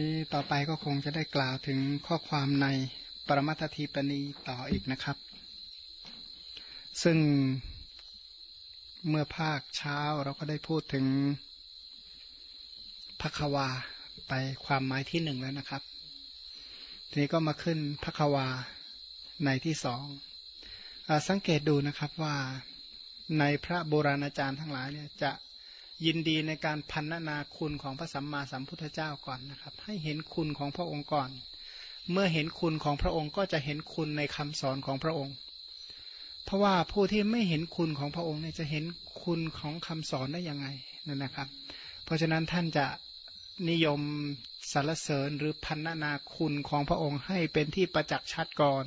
นี่ต่อไปก็คงจะได้กล่าวถึงข้อความในปรมัตถีปณีต่ออีกนะครับ ซึ่งเมื่อภาคเช้าเราก็ได้พูดถึงพระควาไปความหมายที่หนึ่งแล้วนะครับ ทีนี้ก็มาขึ้นพระควาในที่สองอสังเกตดูนะครับว่าในพระโบราณอาจารย์ทั้งหลายเนี่ยจะ ยินดีในการพันนาคุณของพระสัมมาสัมพุทธเจ้าก่อนนะครับ ให้เห็นคุณของพระองค์ก่อน เมื่อเห็นคุณของพระองค์ก็จะเห็นคุณในคำสอนของพระองค์ เพราะว่าผู้ที่ไม่เห็นคุณของพระองค์เนี่ยจะเห็นคุณของคำสอนได้ยังไงนั่นนะครับ เพราะฉะนั้นท่านจะนิยมสรรเสริญหรือพันนาคุณของพระองค์ให้เป็นที่ประจักษ์ชัดก่อน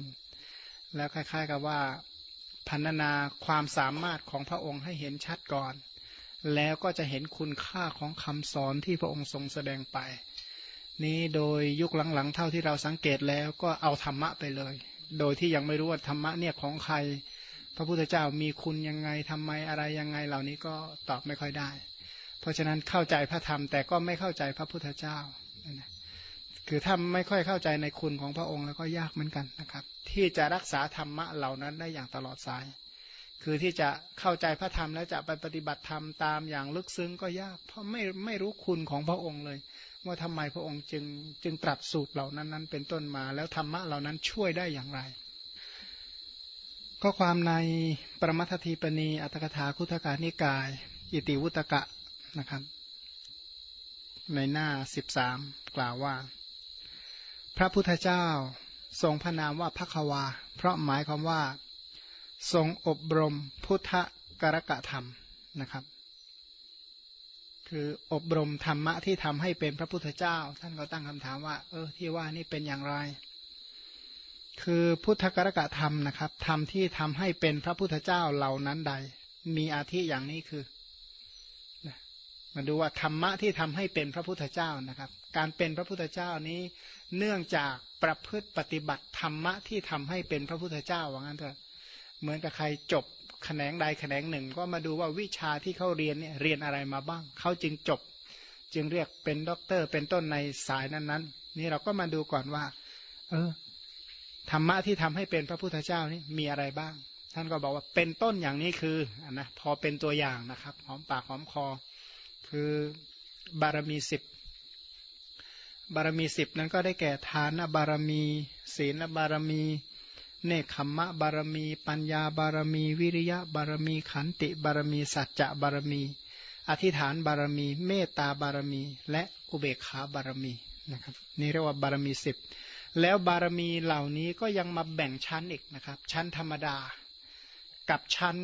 แล้วคล้ายๆกับว่าพันนาความสามารถของพระองค์ให้เห็นชัดก่อน แล้วก็จะเห็นคุณค่าของคำสอนที่พระองค์ทรงแสดงไป นี้โดยยุคหลังๆ เท่าที่เราสังเกตแล้วก็เอาธรรมะไปเลย โดยที่ยังไม่รู้ว่าธรรมะเนี่ยของใคร พระพุทธเจ้ามีคุณยังไงทำไมอะไรยังไงเหล่านี้ก็ตอบไม่ค่อยได้ เพราะฉะนั้นเข้าใจพระธรรมแต่ก็ไม่เข้าใจพระพุทธเจ้าคือถ้าไม่ค่อยเข้าใจในคุณของพระองค์แล้วก็ยากเหมือนกันนะครับ ที่จะรักษาธรรมะเหล่านั้นได้อย่างตลอดสาย คือที่จะเข้าใจพระธรรมแล้วจะไปปฏิบัติธรรมตามอย่างลึกซึ้งก็ยาก เพราะไม่ไม่รู้คุณของพระองค์เลย ว่าทำไมพระองค์จึงจึงตรัสสูตรเหล่านั้นนั้นเป็นต้นมา แล้วธรรมะเหล่านั้นช่วยได้อย่างไรก็ความในประมัตถีปณีอัตถกถาคุถกานิกาย อิติวุตกะนะครับ ในหน้าสิบสามกล่าวว่า พระพุทธเจ้าทรงพระนามว่าพักวา เพราะหมายความว่า ทรงอบรมพุทธกรกะธรรมนะครับ คืออบรมธรรมะที่ทำให้เป็นพระพุทธเจ้า ท่านก็ตั้งคำถามว่า เออที่ว่านี่เป็นอย่างไร คือพุทธกรกะธรรมนะครับธรรมที่ทำให้เป็นพระพุทธเจ้าเหล่านั้นใด มีอาทิอย่างนี้คือมาดูว่าธรรมะที่ทำให้เป็นพระพุทธเจ้านะครับ การเป็นพระพุทธเจ้านี้ เนื่องจากประพฤติปฏิบัติธรรมะที่ทำให้เป็นพระพุทธเจ้าว่างั้นเถอะ เหมือนกับใครจบแขนงใดแขนงหนึ่ง ก็มาดูว่าวิชาที่เขาเรียนเนี่ยเรียนอะไรมาบ้าง เขาจึงจบ จึงเรียกเป็นด็อกเตอร์ เป็นต้นในสายนั้นๆ นี่เราก็มาดูก่อนว่า เออธรรมะที่ทำให้เป็นพระพุทธเจ้านี่มีอะไรบ้าง ท่านก็บอกว่าเป็นต้นอย่างนี้คืออนนะพอเป็นตัวอย่างนะครับหอมปากหอมคอ คือบารมีสิบบารมีสิบนั้นก็ได้แก่ทานบารมี ศีลบารมี เนคขมมะบารมี ปัญญาบารมี วิริยะบารมี ขันติบารมี สัจจะบารมี อธิษฐานบารมี เมตตาบารมี และอุเบกขาบารมีนะครับนี่เรียกว่าบารมีสิบแล้วบารมีเหล่านี้ก็ยังมาแบ่งชั้นอีกนะครับ ชั้นธรรมดา กับชั้น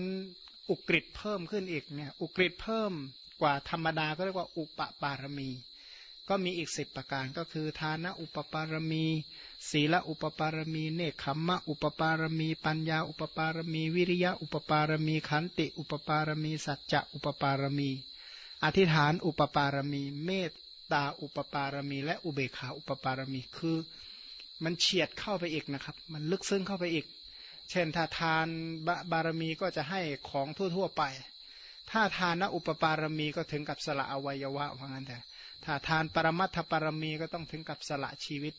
อุกฤษเพิ่มขึ้นอีกเนี่ยอุกฤษเพิ่มกว่าธรรมดาก็เรียกว่าอุปปารมี ก็มีอีกสิบประการก็คือทานะอุปปารมี ศีลอุปปารมี เนคขมมะอุปปารมี ปัญญาอุปปารมี วิริยะอุปปารมี ขันติอุปปารมี สัจจะอุปปารมี อธิษฐานอุปปารมี เมตตาอุปปารมี และอุเบกขาอุปปารมีคือ มันเฉียดเข้าไปอีกนะครับ มันลึกซึ้งเข้าไปอีก เช่นถ้าทานบารมีก็จะให้ของทั่วๆไป ถ้าทานนะอุปปารมีก็ถึงกับสละอวัยวะว่างั้นแต่ ถ้าทานปรมัตถปรมีก็ต้องถึงกับสละชีวิต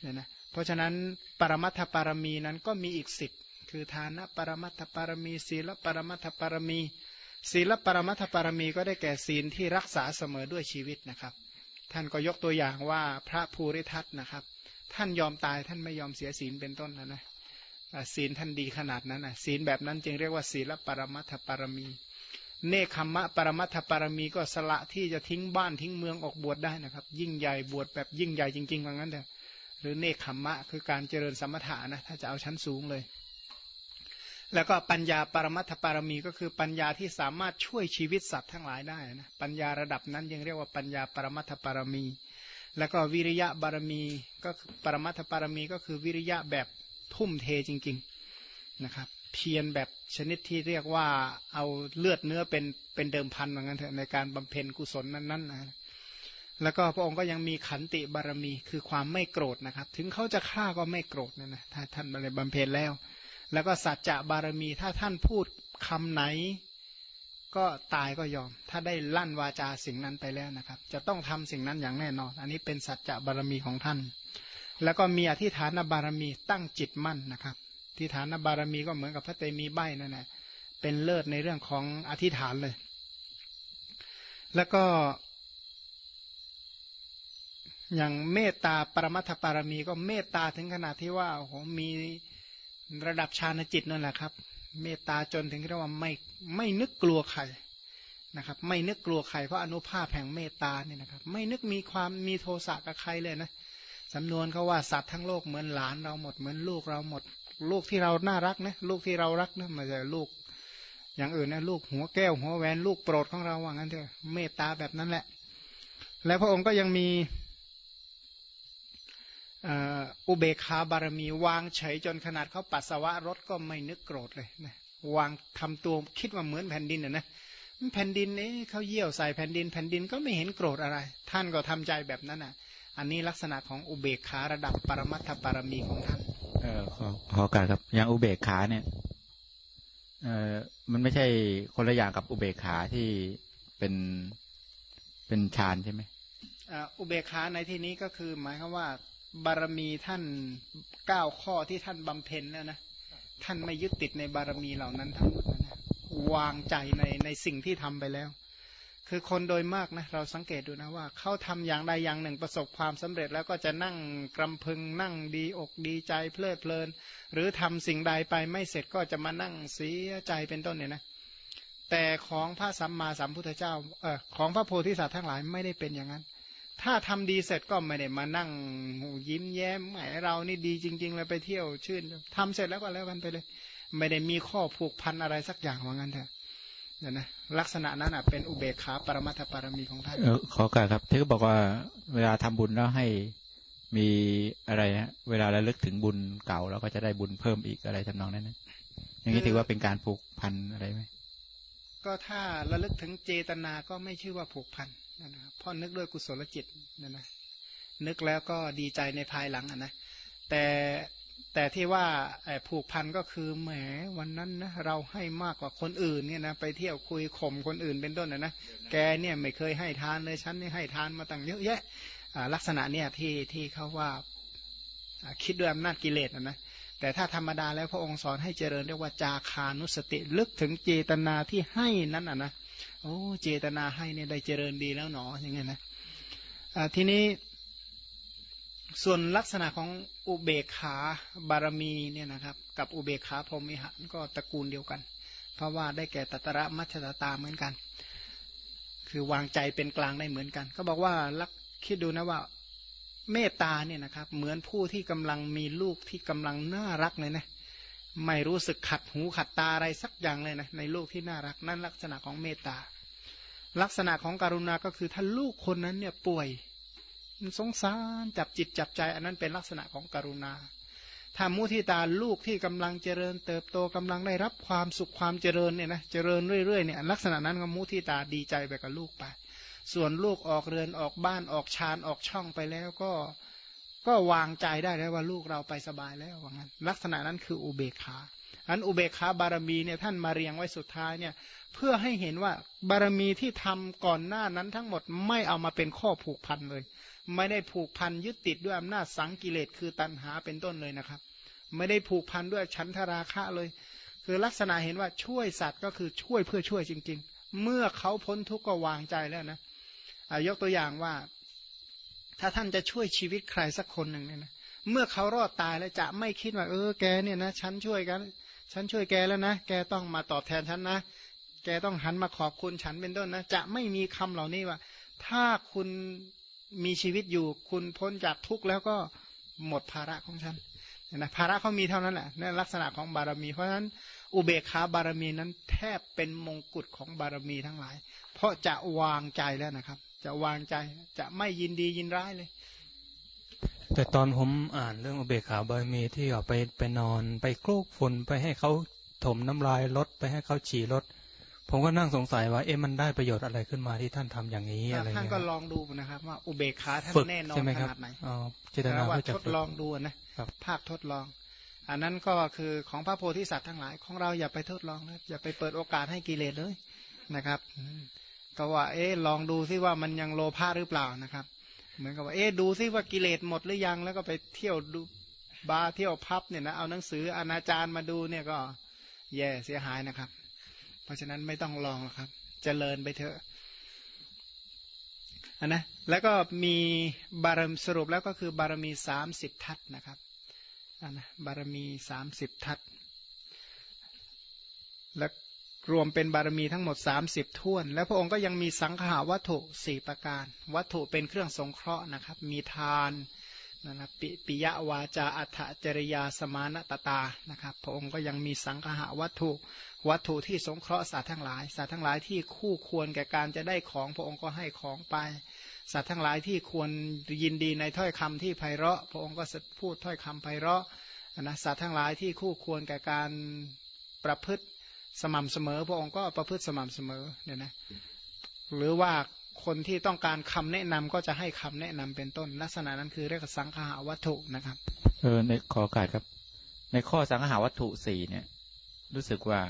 เนี่ยนะเพราะฉะนั้นปรมัตถปรมีนั้นก็มีอีกสิบคือทานปรมัตถปรมี ศีลปรมัตถปรมี ศีลปรมัตถปรมีก็ได้แก่ศีลที่รักษาเสมอด้วยชีวิตนะครับ ท่านก็ยกตัวอย่างว่าพระภูริทัตนะครับ ท่านยอมตายท่านไม่ยอมเสียศีลเป็นต้นนะนะศีลท่านดีขนาดนั้นนะศีลแบบนั้นจึงเรียกว่าศีลปรมัตถปรมี เนคขมะปรมัตถปรมีก็สละที่จะทิ้งบ้านทิ้งเมืองออกบวชได้นะครับ ยิ่งใหญ่บวชแบบยิ่งใหญ่จริงๆว่างั้นเถอะหรือเนคขมะคือการเจริญสมถะนะถ้าจะเอาชั้นสูงเลย แล้วก็ปัญญาปรมัตถปรมีก็คือปัญญาที่สามารถช่วยชีวิตสัตว์ทั้งหลายได้นะปัญญาระดับนั้นยังเรียกว่าปัญญาปรมัตถปรมี แล้วก็วิริยะบารมีก็ปรมัตถปรมีก็คือวิริยะแบบทุ่มเทจริง ๆนะครับ เพียรแบบชนิดที่เรียกว่าเอาเลือดเนื้อเป็นเป็นเดิมพันเหมือนกันเถอะในการบำเพ็ญกุศลนั้นๆนะแล้วก็พระองค์ก็ยังมีขันติบารมีคือความไม่โกรธนะครับ ถึงเขาจะฆ่าก็ไม่โกรธนะนะถ้าท่านอะไรบำเพ็ญแล้ว แล้วก็สัจจะบารมีถ้าท่านพูดคำไหน ก็ตายก็ยอม ถ้าได้ลั่นวาจาสิ่งนั้นไปแล้วนะครับ จะต้องทำสิ่งนั้นอย่างแน่นอน อันนี้เป็นสัจจะบารมีของท่าน แล้วก็มีอธิฐานบารมีตั้งจิตมั่นนะครับ ธิฐานบารมีก็เหมือนกับพระเตมีใบนั่นแหละเป็นเลิศในเรื่องของอธิษฐานเลย แล้วก็ อย่างเมตตาปรมัตถปารมีก็เมตตาถึงขนาดที่ว่าโอ้โหมีระดับฌานจิตนั่นแหละครับ เมตตาจนถึงที่ว่าไม่ไม่นึกกลัวใครนะครับ ไม่นึกกลัวใครเพราะอนุภาพแห่งเมตตาเนี่ยนะครับ ไม่นึกมีความมีโทสะกับใครเลยนะสำนวนเขาว่าสัตว์ทั้งโลกเหมือนหลานเราหมดเหมือนลูกเราหมด ลูกที่เราน่ารักนะลูกที่เรารักนะม่ใช่ลูก อย่างอื่นนะลูกหัวแก้วหัวแหวนลูกโปรดของเราว่างั้นเถอะเมตตาแบบนั้นแหละ แล้วพระองค์ก็ยังมีอุเบกขาบารมีวางเฉยจนขนาดเขาปัสสาวะรถก็ไม่นึกโกรธเลยนะวางทำตัวคิดว่าเหมือนแผ่นดินนะนะแผ่นดินนี้เขาเยี่ยวใส่แผ่นดินแผ่นดินก็ไม่เห็นโกรธอะไร ท่านก็ทำใจแบบนั้นอะ อันนี้ลักษณะของอุเบกขาระดับปรมัตถปารมีของท่าน เออขอขอการครับอย่างอุเบกขาเนี่ยเออมันไม่ใช่คนละอย่างกับอุเบกขาที่เป็นเป็นฌานใช่ไหมอุเบกขาในที่นี้ก็คือ หมายความว่า บารมีท่านเก้าข้อที่ท่านบำเพ็ญแล้วนะท่านไม่ยึดติดในบารมีเหล่านั้นทั้งหมดนะวางใจในในสิ่งที่ทำไปแล้ว คือคนโดยมากนะเราสังเกตดูนะว่าเขาทำอย่างใดอย่างหนึ่งประสบความสำเร็จแล้วก็จะนั่งกำพึงนั่งดีอกดีใจเพลิดเพลิน หรือทำสิ่งใดไปไม่เสร็จก็จะมานั่งเสียใจเป็นต้นเนี่ยนะแต่ของพระสัมมาสัมพุทธเจ้าเออของพระโพธิสัตว์ทั้งหลายไม่ได้เป็นอย่างนั้น ถ้าทำดีเสร็จก็ไม่ได้มานั่งยิ้มแย้มแหมเรานี่ดีจริง ๆ เลยไปเที่ยวชื่นทำเสร็จแล้วก็แล้วกันไปเลย ไม่ได้มีข้อผูกพันอะไรสักอย่างว่างั้นเถอะ เนี่ยนะลักษณะนั้นอะเป็นอุเบกขาปรมัตถปารมีของท่านขอการครับที่เขาบอกว่าเวลาทำบุญแล้วให้มีอะไรนะเวลาระลึกถึงบุญเก่าเราก็จะได้บุญเพิ่มอีกอะไรทำนองนั้นนะอย่างนี้ถือว่าเป็นการผูกพันอะไรไหมก็ถ้าระลึกถึงเจตนาก็ไม่ชื่อว่าผูกพันนะครับพ่อนึกด้วยกุศลจิตนะนะนึกแล้วก็ดีใจในภายหลังอะนะแต่ แต่ที่ว่าผูกพันก็คือแหมวันนั้นนะเราให้มากกว่าคนอื่นเนี่ยนะไปเที่ยวคุยข่มคนอื่นเป็นต้นนะนะแกเนี่ยไม่เคยให้ทานเลยฉันนี่ให้ทานมาตั้งเยอะแยะลักษณะเนี่ยที่ที่เขาว่าคิดด้วยอำนาจกิเลสนะนะแต่ถ้าธรรมดาแล้วพระองค์สอนให้เจริญเรียกว่าจาคานุสติลึกถึงเจตนาที่ให้นั้นอะนะโอ้เจตนาให้เนี่ยได้เจริญดีแล้วหนออย่างเงี้ยนะทีนี้ ส่วนลักษณะของอุเบกขาบารมีเนี่ยนะครับกับอุเบกขาพรหมิหารก็ตระกูลเดียวกัน เพราะว่าได้แก่ตัตระมัชตตาเหมือนกัน คือวางใจเป็นกลางได้เหมือนกัน ก็บอกว่าลักคิดดูนะว่าเมตตาเนี่ยนะครับ เหมือนผู้ที่กำลังมีลูกที่กำลังน่ารักเลยนะไม่รู้สึกขัดหูขัดตาอะไรสักอย่างเลยนะในลูกที่น่ารักนั่นลักษณะของเมตตาลักษณะของการุณาก็คือถ้าลูกคนนั้นเนี่ยป่วย สงสารจับจิตจับใจ อันนั้นเป็นลักษณะของกรุณาถ้ามุทิตาลูกที่กำลังเจริญ เติบโตกำลังได้รับความสุขความเจริญเนี่ยนะเจริญเรื่อยๆเนี่ยลักษณะนั้นก็มุทิตาดีใจไปกับลูกไป ส่วนลูกออกเรือนออกบ้านออกชานออกช่องไปแล้วก็ก็วางใจได้แล้วว่าลูกเราไปสบายแล้วว่างั้น ลักษณะนั้นคืออุเบกขา อันอุเบกขาบารมีเนี่ยท่านมาเรียงไว้สุดท้ายเนี่ยเพื่อให้เห็นว่าบารมีที่ทำก่อนหน้านั้นทั้งหมดไม่เอามาเป็นข้อผูกพันเลย ไม่ได้ผูกพันยึดติดด้วยอำนาจสังกิเลสคือตัณหาเป็นต้นเลยนะครับ ไม่ได้ผูกพันด้วยชั้นทราคะเลย คือลักษณะเห็นว่าช่วยสัตว์ก็คือช่วยเพื่อช่วยจริง ๆ เมื่อเขาพ้นทุกข์ก็วางใจแล้วนะยกตัวอย่างว่า ถ้าท่านจะช่วยชีวิตใครสักคนหนึ่งเนี่ยนะเมื่อเขารอดตายแล้วจะไม่คิดว่า เออแกเนี่ยนะฉันช่วยกัน ฉันช่วยแกแล้วนะ แกต้องมาตอบแทนฉันนะ แกต้องหันมาขอบคุณฉันเป็นต้นนะ จะไม่มีคำเหล่านี้ว่า ถ้าคุณมีชีวิตอยู่ คุณพ้นจากทุกข์แล้วก็หมดภาระของฉันนะภาระเขามีเท่านั้นแหละในลักษณะของบารมี เพราะฉะนั้นอุเบกขาบารมีนั้นแทบเป็นมงกุฎของบารมีทั้งหลาย เพราะจะวางใจแล้วนะครับ จะวางใจจะไม่ยินดียินร้ายเลย แต่ตอนผมอ่านเรื่องอุเบกขาบารมีที่ออกไปไปนอน ไปโคลกฝุ่นไปให้เขาถมน้ำลายรถไปให้เขาฉี่รถผมก็นั่งสงสัยว่าเอ๊ะมันได้ประโยชน์อะไรขึ้นมาที่ท่านทำอย่างนี้อะไรเงี้ยท่านก็ลองดูนะครับ ว่าอุเบกขาท่านแน่นอนขนาดไหนอ๋อเจตนาว่าทดลองดูนะภาคทดลอง อันนั้นก็คือของพระโพธิสัตว์ทั้งหลายของเราอย่าไปทดลองนะอย่าไปเปิดโอกาสให้กิเลสเลยนะครับ ก็ว่า เอ๊ะลองดูซิว่ามันยังโลภะหรือเปล่านะครับ เหมือนกับว่าเอ๊ดูซิว่ากิเลสหมดหรือยังแล้วก็ไปเที่ยวดูบาร์เที่ยวพับเนี่ยนะเอาหนังสืออนาจารมาดูเนี่ยก็แย่เสียหายนะครับ เพราะฉะนั้นไม่ต้องลองหรอกครับจเจริญไปเถอะนนะแล้วก็มีบารมีสรุปแล้วก็คือบารมีสามสิบทัศนะครับนนะบารมีสามสิบทัศและ รวมเป็นบารมีทั้งหมดสามสิบท่วน แล้วพระองค์ก็ยังมีสังขาวัตถุสี่ประการ วัตถุเป็นเครื่องสงเคราะห์นะครับ มีทานนะปปิยวาจาอัฏจริยาสมานตตานะครับ พระองค์ก็ยังมีสังขาวัตถุ วัตถุที่สงเคราะห์สัตว์ทั้งหลายสัตว์ทั้งหลายที่คู่ควรแก่การจะได้ของพระองค์ก็ให้ของไป สัตว์ทั้งหลายที่ควรยินดีในถ้อยคำที่ไพเราะ พระองค์ก็พูดถ้อยคำไพเราะนะสัตว์ทั้งหลายที่คู่ควรแก่การประพฤติ สม่ำเสมอ พระองค์ก็ประพฤติสม่ำเสมอเนี่ยนะหรือว่าคนที่ต้องการคำแนะนำก็จะให้คำแนะนำเป็นต้น ลักษณะนั้นคือเรียกสังขาวัตถุนะครับ เออในขอการครับ ในข้อสังหาวัตถุสี่เนี่ย รู้สึกว่า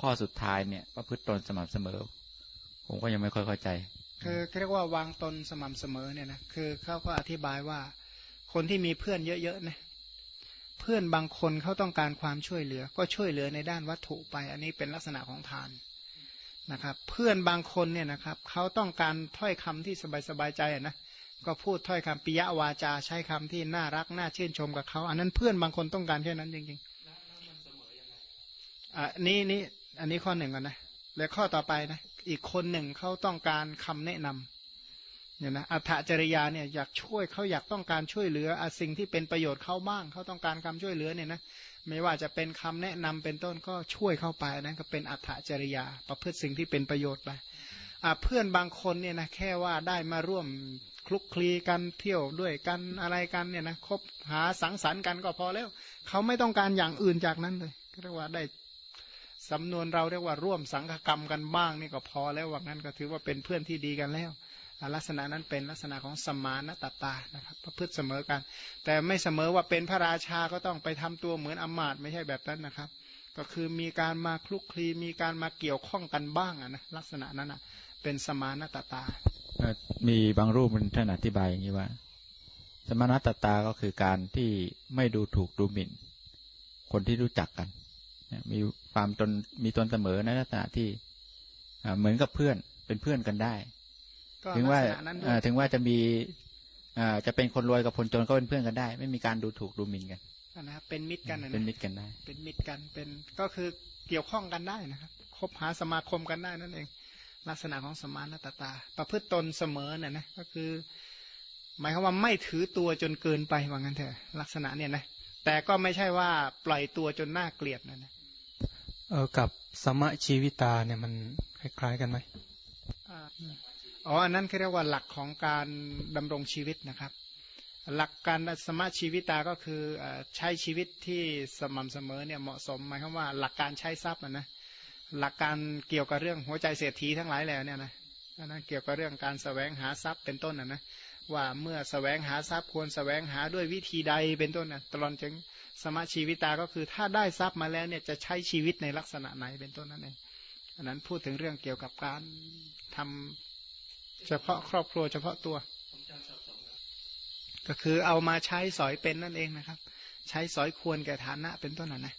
ข้อสุดท้ายเนี่ย ประพฤติตนสม่ำเสมอ ผมก็ยังไม่ค่อยเข้าใจ คือเรียกว่าวางตนสม่ำเสมอเนี่ยนะคือเขาก็อธิบายว่า คนที่มีเพื่อนเยอะๆนะ เพื่อนบางคนเขาต้องการความช่วยเหลือ ก็ช่วยเหลือในด้านวัตถุไป อันนี้เป็นลักษณะของทานนะครับ เพื่อนบางคนเนี่ยนะครับเขาต้องการถ้อยคำที่สบายๆใจนะก็พูดถ้อยคำปิยวาจาใช้คำที่น่ารักน่าชื่นชมกับเขาอันนั้นเพื่อนบางคนต้องการแค่นั้นจริงๆอ่านี่นี่อันนี้ข้อหนึ่งก่อนนะแล้วข้อต่อไปนะอีกคนหนึ่งเขาต้องการคำแนะนำ เนี่ยนะอัฏฐจริยาเนี่ยอยากช่วยเขาอยากต้องการช่วยเหลืออสิ่งที่เป็นประโยชน์เขาบ้างเขาต้องการคำช่วยเหลือเนี่ยนะไม่ว่าจะเป็นคำแนะนำเป็นต้นก็ช่วยเข้าไปนั่นก็เป็นอัฏฐจริยา ประพฤติสิ่งที่เป็นประโยชน์ไปเพื่อนบางคนเนี่ยนะแค่ว่าได้มาร่วมคลุกคลีกันเที่ยวด้วยกันอะไรกันเนี่ยนะคบหาสังสรรค์กันก็พอแล้ว เขาไม่ต้องการอย่างอื่นจากนั้นเลยเรียกว่าได้สำนวนเราเรียกว่าร่วมสังฆกรรมกันบ้างนี่ก็พอแล้วว่างั้นก็ถือว่าเป็นเพื่อนที่ดีกันแล้ว ลักษณะนั้นเป็นลักษณะของสมานตตานะครับประพฤติเสมอกัน แต่ไม่เสมอว่าเป็นพระราชาก็ต้องไปทำตัวเหมือนอมาตไม่ใช่แบบนั้นนะครับ ก็คือมีการมาคลุกคลีมีการมาเกี่ยวข้องกันบ้างนะลักษณะนั้นนะเป็นสมานตตา มีบางรูปมันท่านอธิบายอย่างนี้ว่า สมานตตาก็คือการที่ไม่ดูถูกดูหมิ่น คนที่รู้จักกัน มีความตนมีตนเสมอในลักษณะที่เหมือนกับเพื่อนเป็นเพื่อนกันได้ ถึงว่าถึงว่าจะมีจะเป็นคนรวยกับคนจนก็เป็นเพื่อนกันได้ ไม่มีการดูถูกดูหมิ่นกันนะครับเป็นมิตรกันเป็นมิตรกันได้ เป็นมิตรกันเป็นก็คือเกี่ยวข้องกันได้นะครับคบหาสมาคมกันได้นั่นเอง ลักษณะของสมานตตา ประพฤติตนเสมอเนี่ยนะก็คือ หมายความว่าไม่ถือตัวจนเกินไปว่างั้นเถอะลักษณะเนี่ยนะแต่ก็ไม่ใช่ว่าปล่อยตัวจนน่าเกลียดนะนะเออกับสมะชีวิตาเนี่ยมันคล้ายๆกันไหมอ๋ อ๋อันนั้นเขาเรียกว่าหลักของการดำรงชีวิตนะครับ หลักการสมะชีวิตาก็คือใช้ชีวิตที่สม่ำเสมอเนี่ยเหมาะสมหมายความว่าหลักการใช้ทรัพย์นะหลักการเกี่ยวกับเรื่องหัวใจเศรษฐีทั้งหลายแล้วเนี่ยนะนั้นเกี่ยวกับเรื่องการสแสวงหาทรัพย์เป็นต้นนะนะว่าเมื่อสแสวงหาทรัพย์ควรสแสวงหาด้วยวิธีใดเป็นต้นนะตลอดจึงสมาชีวิตาก็คือถ้าได้ทรัพย์มาแล้วเนี่ยจะใช้ชีวิตในลักษณะไหนเป็นต้นนั่นเองอันนั้นพูดถึงเรื่องเกี่ยวกับการทำ เฉพาะครอบครัวเฉพาะตัว ก็คือเอามาใช้สอยเป็นนั่นเองนะครับ ใช้สอยควรแก่ฐานะเป็นต้นนะนะ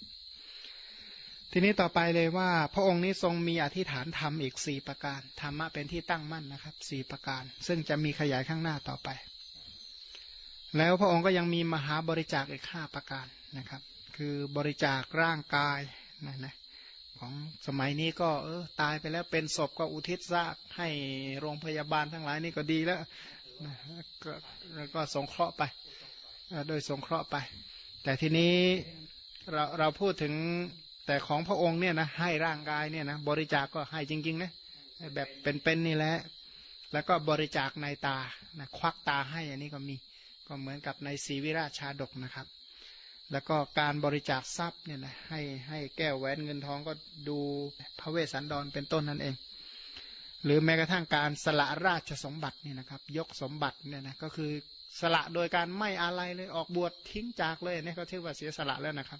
ทีนี้ต่อไปเลยว่า พระองค์นี้ทรงมีอธิษฐานธรรมอีกสี่ประการธรรมะเป็นที่ตั้งมั่นนะครับสี่ประการ ซึ่งจะมีขยายข้างหน้าต่อไป แล้วพระองค์ก็ยังมีมหาบริจาคอีกห้าประการนะครับ คือบริจาคร่างกายนะนะ ของสมัยนี้ก็เออตายไปแล้วเป็นศพก็อุทิศซากให้โรงพยาบาลทั้งหลายนี่ก็ดีแล้วก็ก็สงเคราะห์ไปโดยสงเคราะห์ไป แต่ทีนี้เราเราพูดถึงแต่ของพระองค์เนี่ยนะให้ร่างกายเนี่ยนะบริจาคก็ให้จริงๆนะแบบเป็นๆนี่แหละแล้วก็บริจาคในตานะควักตาให้อันนี้ก็มีก็เหมือนกับในศีวิราชาดกนะครับ แล้วก็การบริจาคทรัพย์เนี่ยนะให้ให้แก้วแหวนเงินทองก็ดูพระเวสสันดรเป็นต้นนั่นเอง หรือแม้กระทั่งการสละราชสมบัติเนี่ยนะครับ ยกสมบัติเนี่ยนะก็คือสละโดยการไม่อะไรเลยออกบวชทิ้งจากเลยเนี่ยก็ถือว่าเสียสละแล้วนะครับ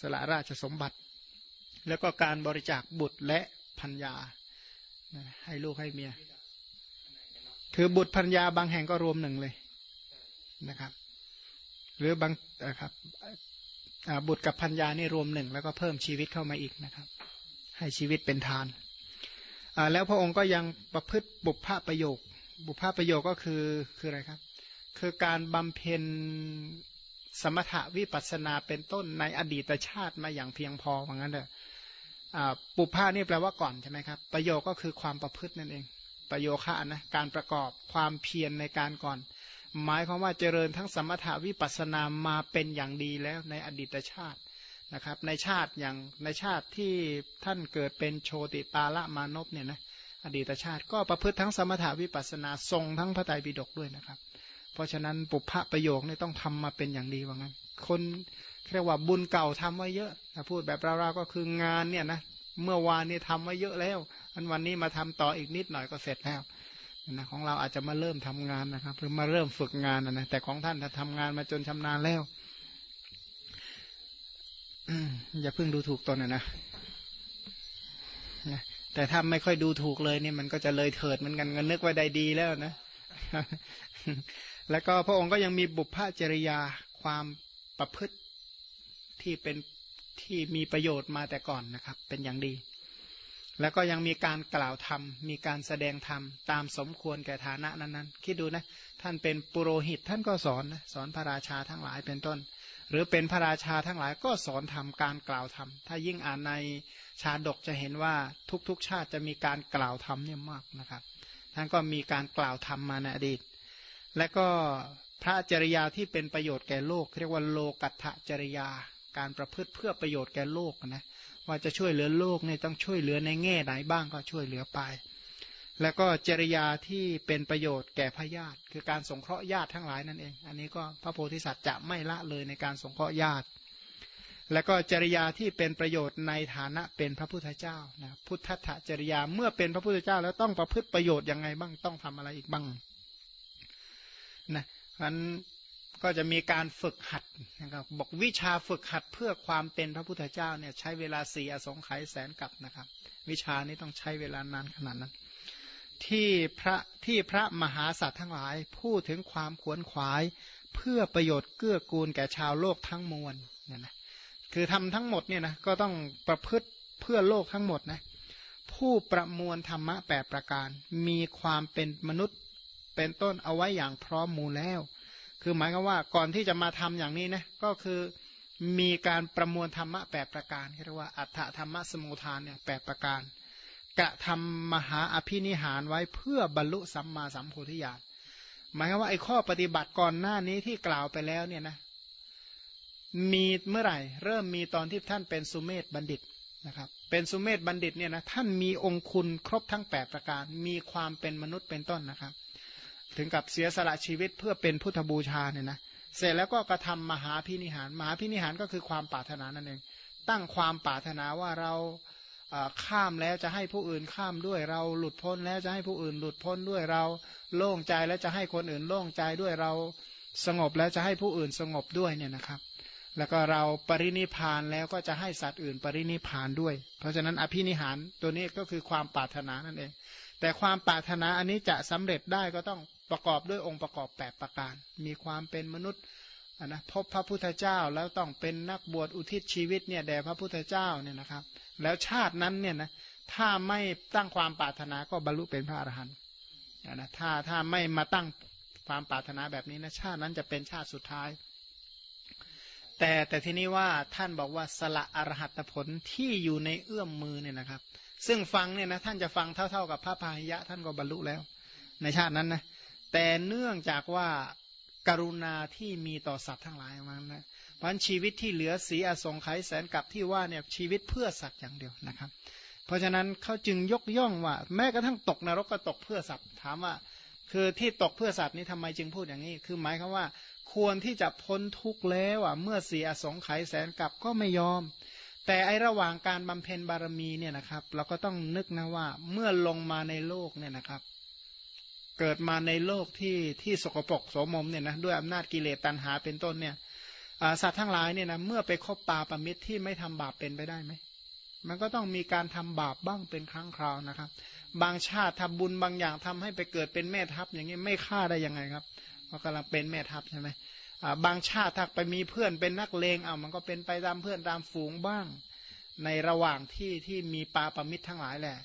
สละราชสมบัติ แล้วก็การบริจาคบุตรและพัญญาให้ลูกให้เมีย คือบุตรพัญญาบางแห่งก็รวมหนึ่งเลยนะครับ หรือบางนะครับบุตรกับพัญญานี่รวมหนึ่งแล้วก็เพิ่มชีวิตเข้ามาอีกนะครับ ให้ชีวิตเป็นทาน แล้วพระองค์ก็ยังประพฤติบุพภาประโยค บุพภาประโยคก็คือคืออะไรครับ คือการบำเพ็ญสมถะวิปัสนาเป็นต้นในอดีตชาติมาอย่างเพียงพอว่างั้นเถอะปุพพานี่แปลว่าก่อนใช่ไหมครับ ประโยคก็คือความประพฤตินั่นเอง ประโยคะนะการประกอบความเพียรในการก่อน หมายความว่าเจริญทั้งสมถาวิปัสนามาเป็นอย่างดีแล้วในอดีตชาตินะครับ ในชาติอย่างในชาติที่ท่านเกิดเป็นโชติปาละมานพเนี่ยนะอดีตชาติก็ประพฤติทั้งสมถาวิปัสนาทรงทั้งพระไตรปิฎกด้วยนะครับ เพราะฉะนั้นปุพพะประโยคนี่ต้องทำมาเป็นอย่างดีว่างั้น คนเรียกว่าบุญเก่าทำไว้เยอะถ้าพูดแบบเราๆก็คืองานเนี่ยนะเมื่อวานนี่ทำไว้เยอะแล้ว อันวันนี้มาทำต่ออีกนิดหน่อยก็เสร็จแล้ว นะของเราอาจจะมาเริ่มทำงานนะครับหรือมาเริ่มฝึกงานนะแต่ของท่านถ้าทำงานมาจนชำนาญแล้วอย่าเพิ่งดูถูกตนนะนะแต่ถ้าไม่ค่อยดูถูกเลยเนี่ยมันก็จะเลยเถิดเหมือนกันเงินนึกว่าใดดีแล้วนะแล้วก็พระองค์ก็ยังมีบุพพจริยาความประพฤติที่เป็นที่มีประโยชน์มาแต่ก่อนนะครับ เป็นอย่างดี แล้วก็ยังมีการกล่าวธรรม มีการแสดงธรรม ตามสมควรแก่ฐานะนั้นๆ คิดดูนะ ท่านเป็นปุโรหิตท่านก็สอนนะสอนพระราชาทั้งหลายเป็นต้น หรือเป็นพระราชาทั้งหลายก็สอนธรรมการกล่าวธรรม ถ้ายิ่งอ่านในชาดกจะเห็นว่าทุกๆ ชาติจะมีการกล่าวธรรมเนี่ยมากนะครับ ท่านก็มีการกล่าวธรรมมาในอดีต และก็พระจริยาที่เป็นประโยชน์แก่โลก เรียกว่าโลกัตถจริยา การประพฤติเพื่อประโยชน์แก่โลกนะ ว่าจะช่วยเหลือโลกเนี่ยต้องช่วยเหลือในแง่ไหนบ้างก็ช่วยเหลือไป แล้วก็จริยาที่เป็นประโยชน์แก่พญาติ คือการสงเคราะห์ญาติทั้งหลายนั่นเอง อันนี้ก็พระโพธิสัตว์จะไม่ละเลยในการสงเคราะห์ญาติ แล้วก็จริยาที่เป็นประโยชน์ในฐานะเป็นพระพุทธเจ้านะพุทธะจริยาเมื่อเป็นพระพุทธเจ้าแล้วต้องประพฤติประโยชน์ยังไงบ้างต้องทำอะไรอีกบ้างนะนั้น ก็จะมีการฝึกหัดนะครับบอกวิชาฝึกหัดเพื่อความเป็นพระพุทธเจ้าเนี่ยใช้เวลาสี่อสงไขยแสนกับนะครับ วิชานี้ต้องใช้เวลานานขนาดนั้น ที่พระที่พระมหาสัตว์ทั้งหลาย พูดถึงความขวนขวายเพื่อประโยชน์เกื้อกูลแก่ชาวโลกทั้งมวลเนี่ยนะคือทำทั้งหมดเนี่ยนะก็ต้องประพฤติเพื่อโลกทั้งหมดนะผู้ประมวลธรรมะแปดประการ มีความเป็นมนุษย์เป็นต้นเอาไว้อย่างพร้อมมูลแล้ว คือหมายความว่าก่อนที่จะมาทำอย่างนี้นะก็คือมีการประมวลธรรมะแปดประการเรียกว่าอัฏฐธรรมะสมุทานเนี่ยแปดประการกะทำมหาอภินิหารไว้เพื่อบรรลุสัมมาสัมโพธิญาณหมายความว่าไอ้ข้อปฏิบัติก่อนหน้านี้ที่กล่าวไปแล้วเนี่ยนะมีเมื่อไหร่ เริ่มมีตอนที่ท่านเป็นสุเมธบัณฑิตนะครับ เป็นสุเมธบัณฑิตเนี่ยนะท่านมีองคุณครบทั้งแปดประการ มีความเป็นมนุษย์เป็นต้นนะครับ ถึงกับเสียสละชีวิตเพื่อเป็นพุทธบูชาเนี่ยนะเสร็จแล้วก็กระทำมหาพินิหาร มหาพินิหารก็คือความปรารถนานั่นเอง ตั้งความปรารถนาว่าเราข้ามแล้วจะให้ผู้อื่นข้ามด้วยเราหลุดพ้นแล้วจะให้ผู้อื่นหลุดพ้นด้วยเราโล่งใจแล้วจะให้คนอื่นโล่งใจด้วยเราสงบแล้วจะให้ผู้อื่นสงบด้วยเนี่ยนะครับ แล้วก็เราปรินิพานแล้วก็จะให้สัตว์อื่นปรินิพานด้วย เพราะฉะนั้นอภินิหารตัวนี้ก็คือความปรารถนานั่นเอง แต่ความปรารถนาอันนี้จะสำเร็จได้ก็ต้อง ประกอบด้วยองค์ประกอบแปดประการ มีความเป็นมนุษย์นะพบพระพุทธเจ้าแล้วต้องเป็นนักบวชอุทิศชีวิตเนี่ยแด่พระพุทธเจ้าเนี่ยนะครับ แล้วชาตินั้นเนี่ยนะถ้าไม่ตั้งความปรารถนาก็บรรลุเป็นพระอรหันต์นะถ้าถ้าไม่มาตั้งความปรารถนาแบบนี้นะชาตินั้นจะเป็นชาติสุดท้าย แต่แต่ทีนี้ว่าท่านบอกว่าสละอรหัตผลที่อยู่ในเอื้อมมือเนี่ยนะครับ ซึ่งฟังเนี่ยนะท่านจะฟังเท่า ๆกับพระพาหิยะ ท่านก็บรรลุแล้ว ในชาตินั้นนะ แต่เนื่องจากว่าการุณาที่มีต่อสัตว์ทั้งหลายมันนะพราะชีวิตที่เหลือสีอสงไขยแสนกับที่ว่าเนี่ยชีวิตเพื่อสัตว์อย่างเดียวนะครับ เพราะฉะนั้นเขาจึงยกย่องว่า แม้กระทั่งตกนรกก็ตกเพื่อสัตว์ถามว่า คือที่ตกเพื่อสัตว์นี้ทำไมจึงพูดอย่างนี้ คือหมายคือว่า ควรที่จะพ้นทุกข์แล้วอะเมื่อเสียสงไขยแสนกับก็ไม่ยอม แต่ไอระหว่างการบำเพ็ญบารมีเนี่ยนะครับ เราก็ต้องนึกนะว่าเมื่อลงมาในโลกเนี่ยนะครับ เกิดมาในโลกที่ที่สกปรกโสมมเนี่ยนะด้วยอำนาจกิเลสตัณหาเป็นต้นเนี่ยสัตว์ทั้งหลายเนี่ยนะเมื่อไปคบปาปมิตรที่ไม่ทำบาปเป็นไปได้ไหมมันก็ต้องมีการทำบาปบ้างเป็นครั้งคราวนะครับ บางชาติทำบุญบางอย่างทำให้ไปเกิดเป็นแม่ทัพอย่างนี้ไม่ฆ่าได้ยังไงครับเพราะกำลังเป็นแม่ทัพใช่ไหมบางชาติถ้าไปมีเพื่อนเป็นนักเลงเอามันก็เป็นไปตามเพื่อนตามฝูงบ้าง ในระหว่างที่ที่มีปาปมิตรทั้งหลายแหละ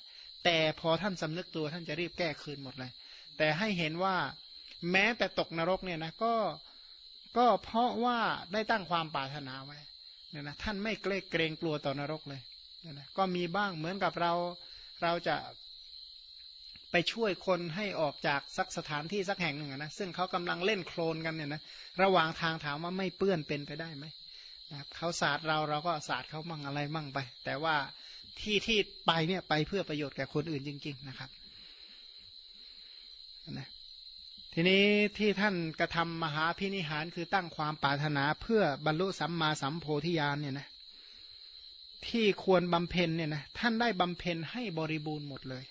แต่พอท่านสำนึกตัวท่านจะรีบแก้คืนหมดเลย แต่ให้เห็นว่าแม้แต่ตกนรกเนี่ยนะก็ก็เพราะว่าได้ตั้งความปรารถนาไว้เนี่ยนะท่านไม่เกรงเกรงกลัวต่อนรกเลยเนี่ยนะก็มีบ้างเหมือนกับเราเราจะไปช่วยคนให้ออกจากสักสถานที่สักแห่งหนึ่งนะซึ่งเขากำลังเล่นโคลนกันเนี่ยนะระหว่างทางถามว่าไม่เปื้อนเป็นไปได้ไหมนะเขาศาสตร์เราเราก็ศาสตร์เขามั่งอะไรมั่งไป แต่ว่าที่ที่ไปเนี่ยไปเพื่อประโยชน์แก่คนอื่นจริง ๆ นะครับ นะทีนี้ที่ท่านกระทำมหาพินิหารคือตั้งความปรารถนาเพื่อบรรลุสัมมาสัมโพธิญาณเนี่ยนะที่ควรบำเพ็ญเนี่ยนะท่านได้บำเพ็ญให้บริบูรณ์หมดเลย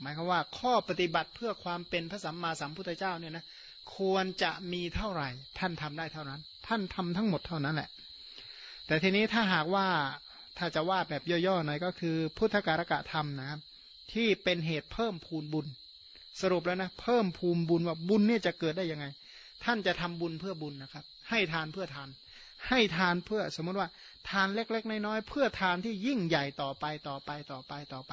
หมายความว่าข้อปฏิบัติเพื่อความเป็นพระสัมมาสัมพุทธเจ้าเนี่ยนะควรจะมีเท่าไหร่ ท่านทำได้เท่านั้น ท่านทำทั้งหมดเท่านั้นแหละ แต่ทีนี้ถ้าหากว่าถ้าจะว่าแบบย่อๆหน่อยก็คือ พุทธการกะธรรมนะครับที่เป็นเหตุเพิ่มพูนบุญ สรุปแล้วนะ เพิ่มภูมิบุญว่าบุญเนี่ยจะเกิดได้ยังไง ท่านจะทำบุญเพื่อบุญนะครับ ให้ทานเพื่อทาน ให้ทานเพื่อสมมติว่า ทานเล็ก ๆ น้อยๆเพื่อทานที่ยิ่งใหญ่ต่อไปต่อไปต่อไปต่อไป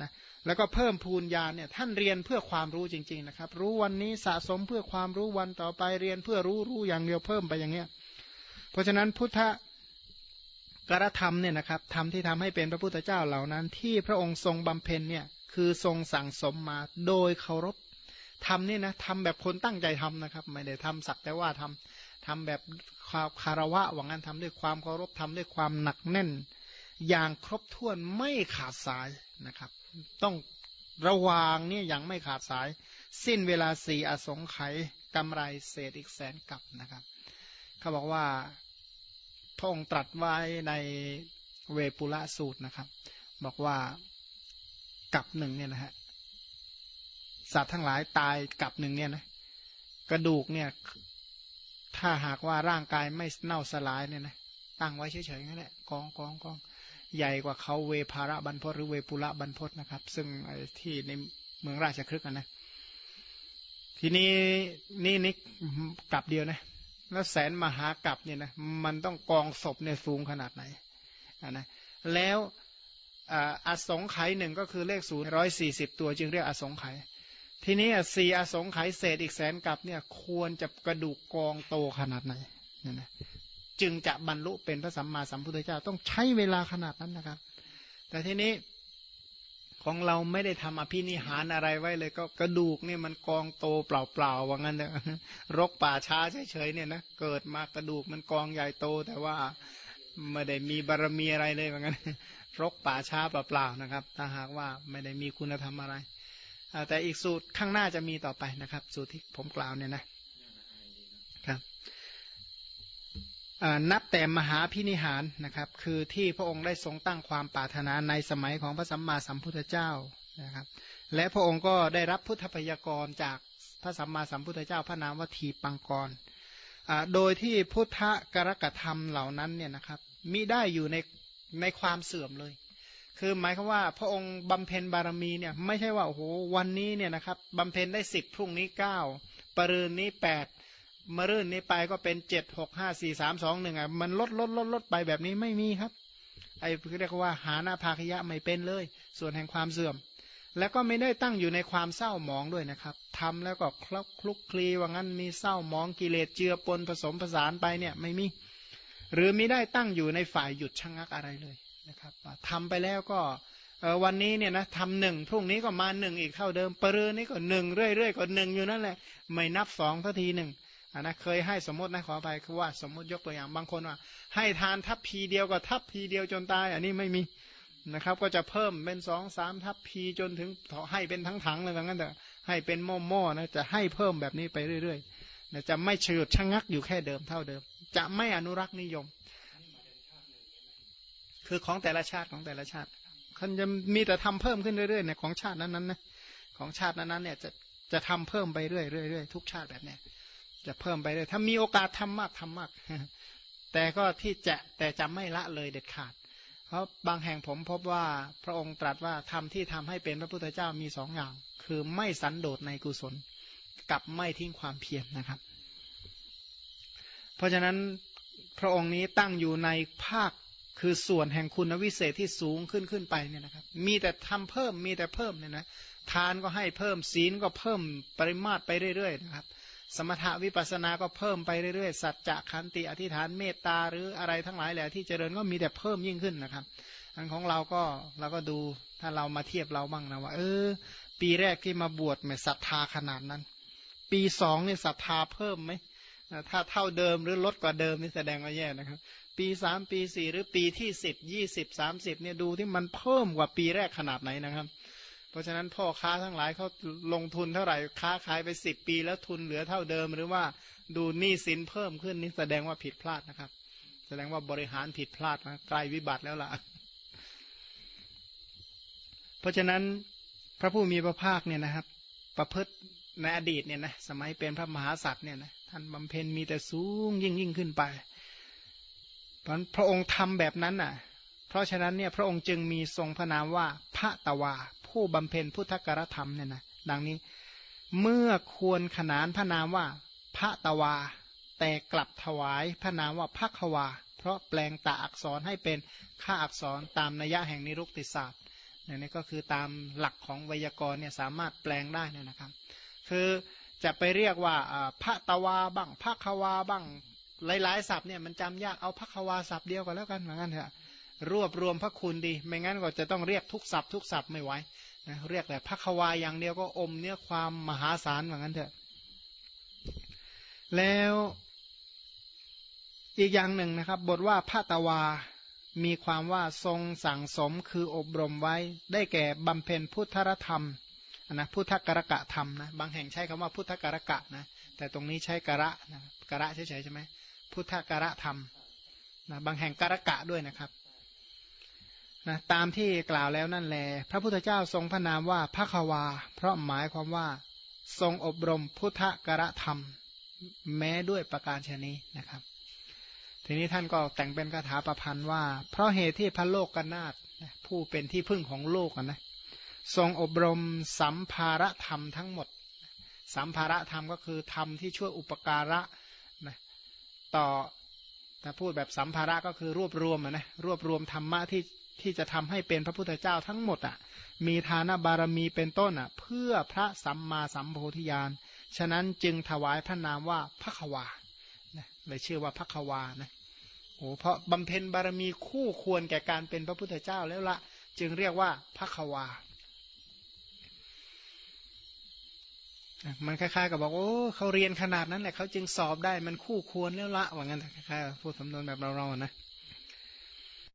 นะแล้วก็เพิ่มพูนญาณเนี่ยท่านเรียนเพื่อความรู้จริง ๆนะครับ รู้วันนี้สะสมเพื่อความรู้วันต่อไปเรียนเพื่อรู้รู้อย่างเดียวเพิ่มไปอย่างเงี้ยเพราะฉะนั้นพุทธกรธรรมเนี่ยนะครับธรรมที่ทำให้เป็นพระพุทธเจ้าเหล่านั้น ที่พระองค์ทรงบำเพ็ญเนี่ย คือทรงสั่งสมมาโดยเคารพทำนี่นะทำแบบคนตั้งใจทำนะครับ ไม่ได้ทำสักแต่ว่าทำทำแบบคารวะหวังงั้นทำด้วยความเคารพทำด้วยความหนักแน่น อย่างครบถ้วนไม่ขาดสายนะครับ ต้องระวางเนี่ยอย่างไม่ขาดสาย สิ้นเวลาสี่อสงไขยกำไรเศษอีกแสนกับนะครับ เขาบอกว่าพระองค์ตรัสไว้ในเวปุระสูตรนะครับ บอกว่า กับหนึ่งเนี่ยนะฮะสัตว์ทั้งหลายตายกับหนึ่งเนี่ยนะกระดูกเนี่ย ถ้าหากว่าร่างกายไม่เน่าสลายเนี่ยนะตั้งไว้เฉยๆนั่นแหละกองกองกองใหญ่กว่าเขาเวภาระบรรพตหรือเวปุระบรรพตนะครับ ซึ่งที่ในเมืองราชครึกนะ ทีนี้นี่นิกกลับเดียวนะ แล้วแสนมหากลับเนี่ยนะมันต้องกองศพในสูงขนาดไหนนะแล้ว อสงไขยหนึ่งก็คือเลขศูนย์ร้อยสี่สิบตัวจึงเรียกอสงไขยทีนี้สี่อสงไขยเศษอีกแสนกับเนี่ยควรจะกระดูกกองโตขนาดไหนนี่นะจึงจะบรรลุเป็นพระสัมมาสัมพุทธเจ้าต้องใช้เวลาขนาดนั้นนะครับ แต่ทีนี้ของเราไม่ได้ทำอภินิหารอะไรไว้เลย ก็กระดูกเนี่ยมันกองโตเปล่าๆว่างั้นเนอะรกป่าช้าเฉยๆเนี่ยนะเกิดมากระดูกมันกองใหญ่โต แต่ว่าไม่ได้มีบารมีอะไรเลยว่างั้น รกป่าช้าเปล่าๆนะครับ ถ้าหากว่าไม่ได้มีคุณธรรมอะไร แต่อีกสูตรข้างหน้าจะมีต่อไปนะครับ สูตรที่ผมกล่าวเนี่ยนะครับนับแต่มหาพินิหารนะครับ คือที่พระองค์ได้ทรงตั้งความปรารถนาในสมัยของพระสัมมาสัมพุทธเจ้านะครับ และพระองค์ก็ได้รับพุทธพยากรจากพระสัมมาสัมพุทธเจ้าพระนามว่าทีปังกรโดยที่พุทธกรกธรรมเหล่านั้นเนี่ยนะครับมิได้อยู่ใน ในความเสื่อมเลย คือหมายความว่าพระองค์บำเพ็ญบารมีเนี่ยไม่ใช่ว่าโอ้โหวันนี้เนี่ยนะครับบำเพ็ญได้สิบพรุ่งนี้เก้าปรืนนี้แปดมารื่นนี้ไปก็เป็นเจ็ดหกห้าสี่สามสองหนึ่งอะมันลดลดลดลดไปแบบนี้ไม่มีครับ ไอ้เรียกว่าหาหน้าภาคยะไม่เป็นเลย ส่วนแห่งความเสื่อม แล้วก็ไม่ได้ตั้งอยู่ในความเศร้าหมองด้วยนะครับทำแล้วก็คลุกคลุกคลีว่างั้นมีเศร้าหมองกิเลสเจือปนผสมผสานไปเนี่ยไม่มี หรือไม่ได้ตั้งอยู่ในฝ่ายหยุดชะงักอะไรเลยนะครับทำไปแล้วก็วันนี้เนี่ยนะทำหนึ่งพรุ่งนี้ก็มาหนึ่งอีกเท่าเดิมปรือนี้ก็หนึ่งเรื่อยๆก็หนึ่งอยู่นั่นแหละ ไม่นับสองทัทีหนึ่งอันนะเคยให้สมมตินะขอไปคือว่าสมมติยกตัวอย่างบางคนว่า ให้ทานทัพพีเดียวกับทัพพีเดียวจนตาย อันนี้ไม่มีนะครับ ก็จะเพิ่มเป็นสองสามทัพพีจนถึงให้เป็นทั้งถังเลยงั้นแต่ให้เป็นหม้อหม้อนะจะให้เพิ่มแบบนี้ไปเรื่อยๆนะจะไม่เฉยดชะงักอยู่แค่เดิมเท่าเดิม จะไม่อนุรักษ์นิยม คือของแต่ละชาติของแต่ละชาติมันจะมีแต่ทำเพิ่มขึ้นเรื่อยๆในของชาตินั้นๆนะของชาตินั้นๆเนี่ยจะจะทำเพิ่มไปเรื่อยๆทุกชาติแบบเนี้ยจะเพิ่มไปเลยถ้ามีโอกาสทำมากทำมาก แต่ก็ที่จะแต่จะไม่ละเลยเด็ดขาด เพราะบางแห่งผมพบว่าพระองค์ตรัสว่าธรรมที่ทำให้เป็นพระพุทธเจ้ามีสองอย่าง คือไม่สันโดษในกุศล กับไม่ทิ้งความเพียรนนะครับ เพราะฉะนั้นพระองค์นี้ตั้งอยู่ในภาคคือส่วนแห่งคุณวิเศษที่สูงขึ้นขึ้นไปเนี่ยนะครับ มีแต่ทำเพิ่มมีแต่เพิ่มเนี่ยนะทานก็ให้เพิ่มศีลก็เพิ่มปริมาตรไปเรื่อยๆนะครับ สมถะวิปัสสนาก็เพิ่มไปเรื่อยๆ สัจจะขันติอธิษฐานเมตตาหรืออะไรทั้งหลายแหละที่เจริญก็มีแต่เพิ่มยิ่งขึ้นนะครับ อันของเราก็เราก็ดูถ้าเรามาเทียบเราบ้างนะว่า เออ ปีแรกที่มาบวชแม่ศรัทธาขนาดนั้น ปีสองเนี่ยศรัทธาเพิ่มไหม ถ้าเท่าเดิมหรือลดกว่าเดิมนี่แสดงว่าแย่นะครับ ปีสามปีสี่หรือปีที่สิบยี่สิบสามสิบเนี่ยดูที่มันเพิ่มกว่าปีแรกขนาดไหนนะครับ เพราะฉะนั้นพ่อค้าทั้งหลายเขาลงทุนเท่าไหร่ค้าขายไปสิบปีแล้วทุนเหลือเท่าเดิม หรือว่าดูหนี้สินเพิ่มขึ้นนี่แสดงว่าผิดพลาดนะครับ แสดงว่าบริหารผิดพลาดนะใกล้วิบัติแล้วล่ะ เพราะฉะนั้นพระผู้มีพระภาคเนี่ยนะครับ ประพฤติในอดีตเนี่ยนะสมัยเป็นพระมหาสัตว์เนี่ยนะ ท่านบำเพ็ญมีแต่สูงยิ่งยิ่งขึ้นไป เพราะพระองค์ทำแบบนั้นน่ะ เพราะฉะนั้นเนี่ยพระองค์จึงมีทรงพระนามว่าพระตวา ผู้บำเพ็ญพุทธกรธรรมเนี่ยนะดังนี้เมื่อควรขนานพระนามว่าพระตวา แต่กลับถวายพระนามว่าพระควา เพราะแปลงตาอักษรให้เป็นค่าอักษรตามนัยะแห่งนิรุกติศาสตร์นี่ก็คือตามหลักของไวยากรณ์เนี่ยสามารถแปลงได้นะครับ คือ จะไปเรียกว่าพระตวาบ้างพระควาบ้างหลายๆศัพท์เนี่ยมันจำยากเอาพระควาศัพท์เดียวก็แล้วกันเหมือนกันเถอะรวบรวมพระคุณดี ไม่งั้นก็จะต้องเรียกทุกศัพท์ทุกศัพท์ไม่ไหวนะเรียกแต่พระควาอย่างเดียวก็อมเนี่ยความมหาศาลเหมือนกันเถอะแล้วอีกอย่างหนึ่งนะครับ บทว่าพระตวา มีความว่าทรงสั่งสมคืออบรมไว้ ได้แก่บำเพ็ญพุทธธรรม นะพุทธกรกะธรรมนะบางแห่งใช้คำว่าพุทธกรกะนะแต่ตรงนี้ใช้กระนะกระเฉยๆใช่ไหมพุทธกระธรรมนะบางแห่งกรกะด้วยนะครับนะตามที่กล่าวแล้วนั่นแหละพระพุทธเจ้าทรงพระนามว่าพระควา เพราะหมายความว่าทรงอบรมพุทธกระธรรม แม้ด้วยประการชนี้นะครับ ทีนี้ท่านก็แต่งเป็นคาถาประพันธ์ว่า เพราะเหตุที่พระโลกกนาตผู้เป็นที่พึ่งของโลกนะ ทรงอบรมสัมภาระธรรมทั้งหมด สัมภาระธรรมก็คือธรรมที่ช่วยอุปการะนะต่อถ้าพูดแบบสัมภาระก็คือรวบรวมนะรวบรวมธรรมะที่ที่จะทำให้เป็นพระพุทธเจ้าทั้งหมดอะมีฐานบารมีเป็นต้นอะเพื่อพระสัมมาสัมโพธิญาณฉะนั้นจึงถวายพระนามว่าพระควานะเลยชื่อว่าพระควานะโอ้เพราะบำเพ็ญบารมีคู่ควรแก่การเป็นพระพุทธเจ้าแล้วละจึงเรียกว่าพระควา มันคล้ายๆกับบอกโอ้เขาเรียนขนาดนั้นแหละเขาจึงสอบได้มันคู่ควรแล้วละว่างั้นคล้ายๆพูดสำนวนแบบเราๆนะ